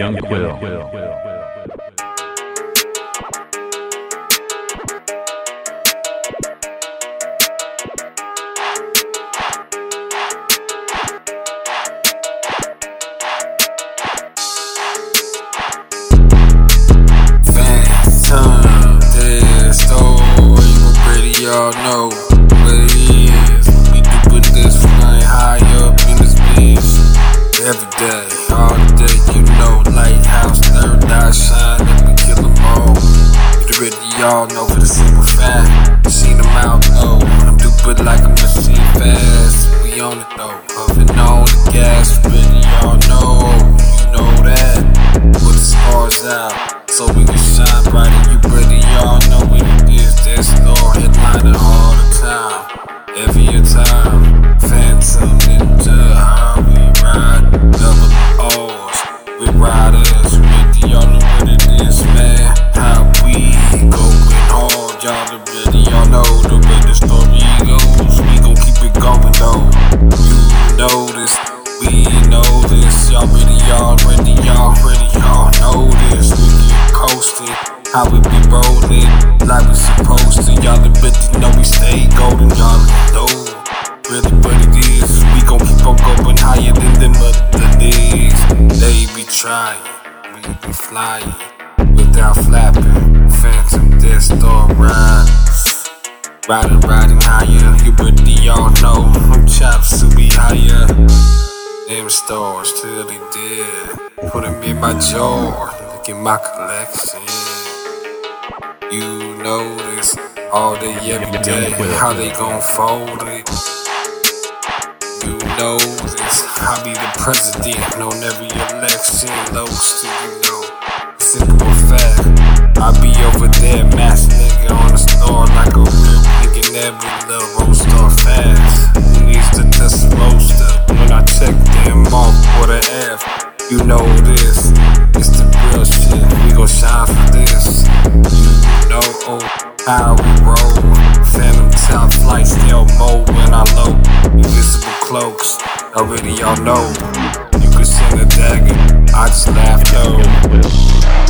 Young Quill. Every day, all day, you know, lighthouse, third eye shine, and we kill them all. You already all know for the simple fact. Seen them out low, I'm stupid like a machine fast. We on it though, puffing on the gas, already all know. You know that. Put the stars out so we can shine brighter. You ready, y'all know it is. That star headliner all the time, every time. Know the way the story goes. We gon' keep it going though. You know this, we know this. Y'all ready, y'all ready, y'all ready, y'all know this. We get coasted, how we be rolling like we supposed to. Y'all already know we stay golden, y'all know. Really what it is, we gon' keep on going higher than them other niggas. They be trying, we be flying without flapping. Phantom Death Star ride. Riding, riding higher, you pretty all know. Them chops to be higher. Them stars till they dead. Put them in my jar, look at my collection. You know this all day, every day. How they gon' fold it? You know this. I be the president on every election. Those two, you know. Simple fact. I be over there, mass nigga on the nigga. Nebula, roast off fast. Needs the roaster? When I check them off for the F, you know this. It's the real shit. We gon' shine for this. You know oh, how we roll. Phantom top flights, mo when I low. Invisible cloaks, already y'all know. You can send a dagger, I just laugh though.